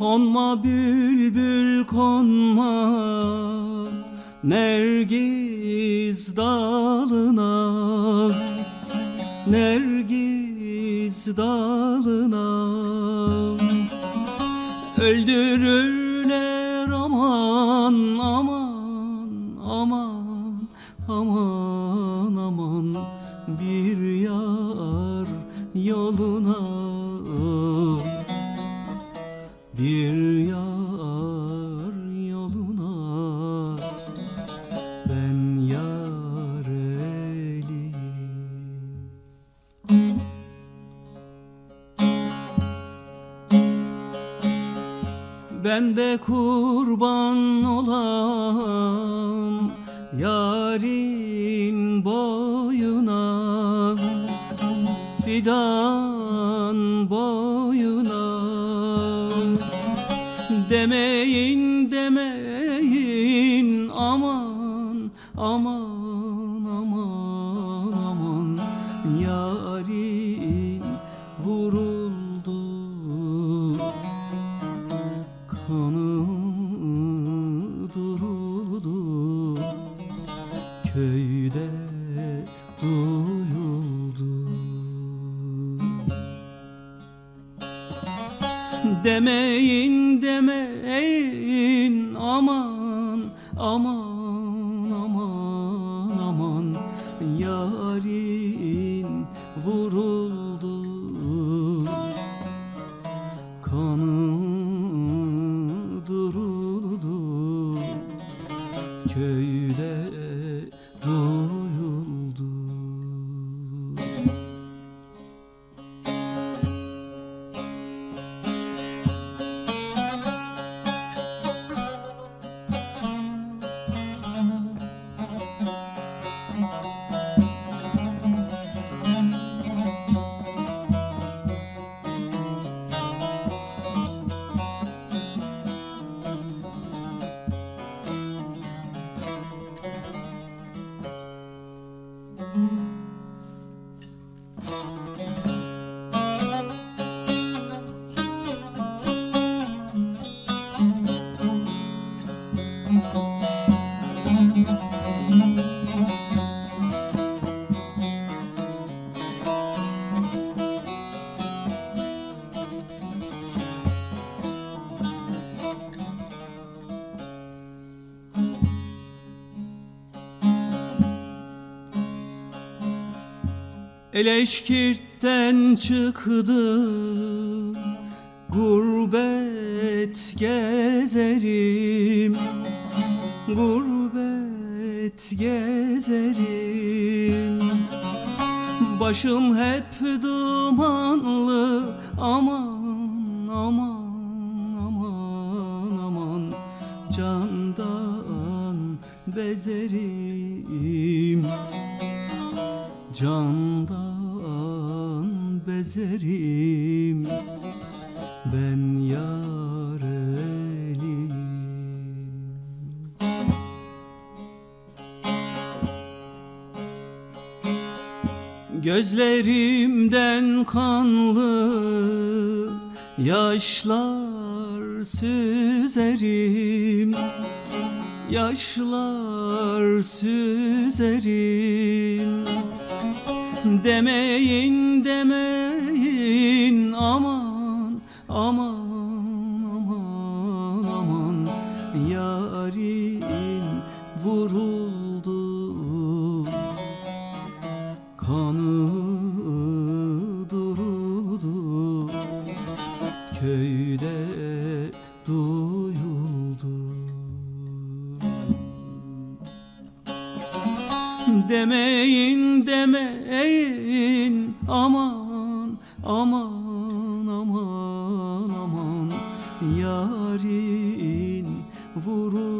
Konma bülbül konma. Nergiz dalına Nergiz dalına. Öldürürler aman aman aman aman aman. Bir Ben de kurban olam Yarin boyuna Fidan boyuna. Demeyin demeyin aman aman aman Demeyin demeyin. Aman aman aman aman. Yarin vuruldu. Kanı duruldu. Köyde duyuldu Eleşkirtten çıktı Gurbet gezerim Gurbet gezerim. Başım hep dumanlı Aman aman aman aman Candan bezerim. Candan bezerim Ben yar Gözlerimden kanlı yaşlar süzerim. Yaşlar süzerim Demeyin demeyin. Aman aman aman aman. Yarin vuruldu. Kanı duruldu Köyde duyuldu. Demeyin demeyin aman aman aman aman. Yarin vuruldu